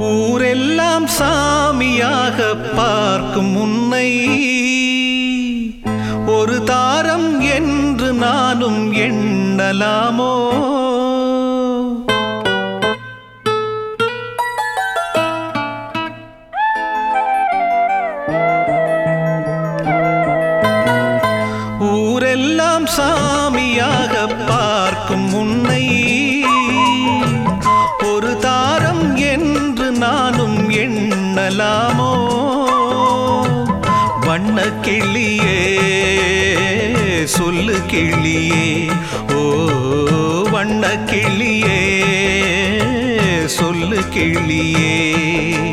ஊரெல்லாம் சாமியாக பார்க்கும் உன்னை. ஒரு தாரம் என்று நானும் எண்ணலாமோ? சொல்லு கிளியே. ஓ வண்ண கிளியே. சொல்லு கிளியே.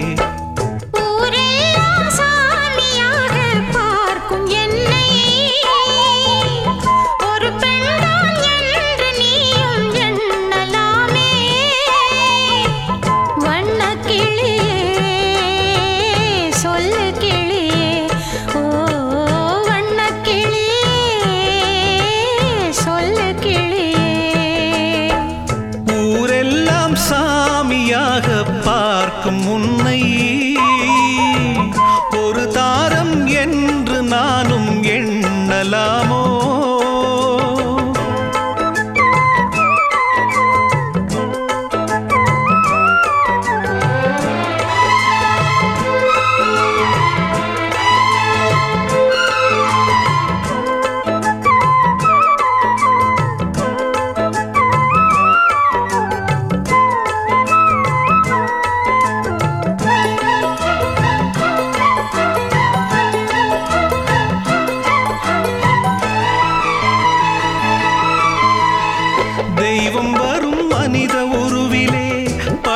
சாமியாக பார்க்கும் உன்னை. ஒரு தாரம் என்று நானும் எண்ணலாமோ?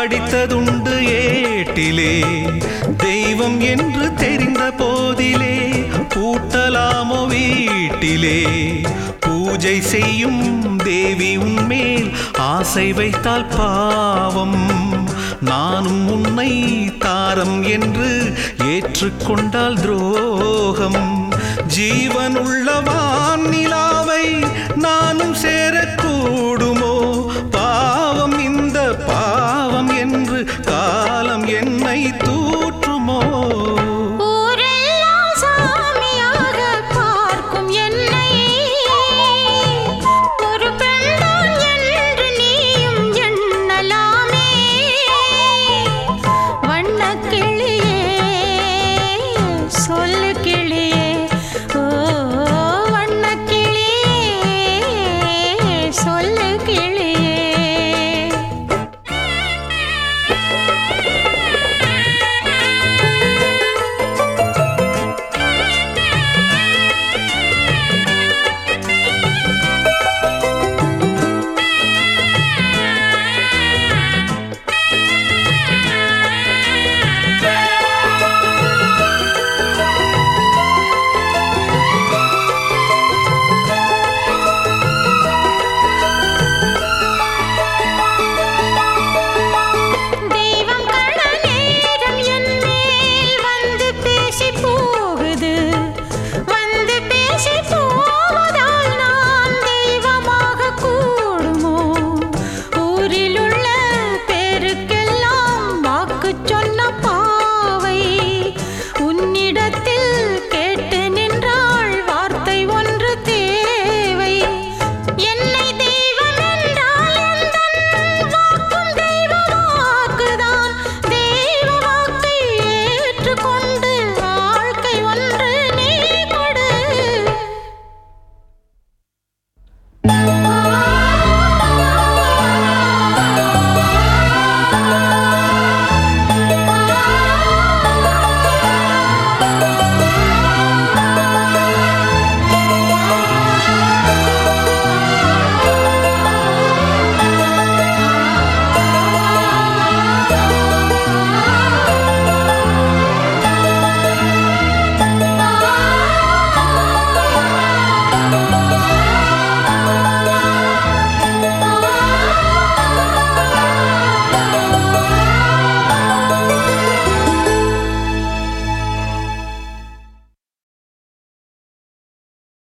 படித்ததுண்டு ஏட்டிலே. தெய்வம் என்று தெரிந்த போதிலே பூட்டலாமோ வீட்டிலே. பூஜை செய்யும் தேவி உன்மேல் ஆசை வைத்தால் பாவம். நானும் உன்னை தாரம் என்று ஏற்றுக்கொண்டால் துரோகம். ஜீவனுள்ள வானிலாவை நானும் சேரக்கூடும். இடத்தில்